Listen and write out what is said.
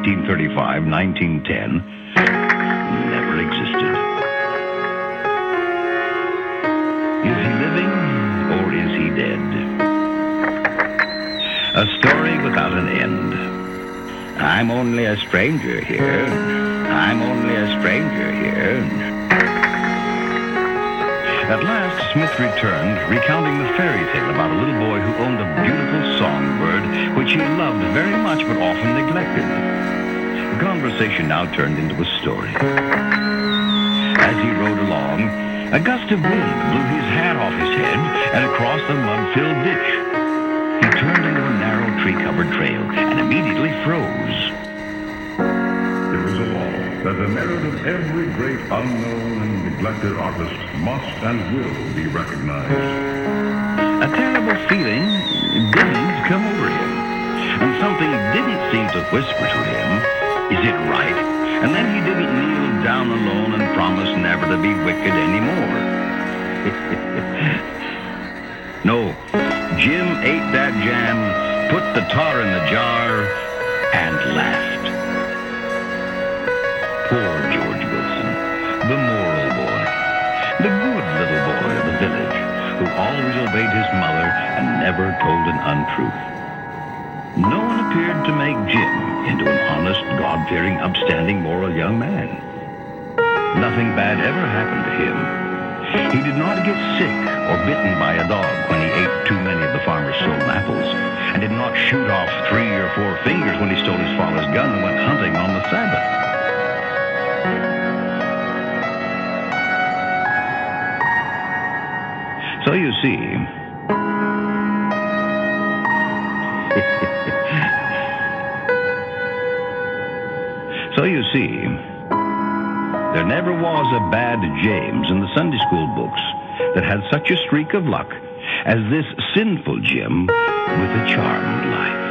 1835, 1910 never existed. Is he living or is he dead? A story without an end. I'm only a stranger here. I'm only a stranger here. At last, Smith returned, recounting the fairy tale about a little boy who owned a beautiful songbird, which he loved very much but often neglected. The conversation now turned into a story. As he rode along, a gust of wind blew his hat off his head and across the mud-filled ditch. He turned into a narrow tree-covered trail and immediately froze. That the merit of every great unknown and neglected artist must and will be recognized. A terrible feeling didn't come over him. And something didn't seem to whisper to him, is it right? And then he didn't kneel down alone and promise never to be wicked anymore. no, Jim ate that jam, put the tar in the jar, who always obeyed his mother and never told an untruth. No one appeared to make Jim into an honest, God-fearing, upstanding, moral young man. Nothing bad ever happened to him. He did not get sick or bitten by a dog when he ate too many of the farmer's stolen apples, and did not shoot off three or four fingers when he stole his father's gun and went hunting on the So you see, so you see, there never was a bad James in the Sunday school books that had such a streak of luck as this sinful Jim with a charmed life.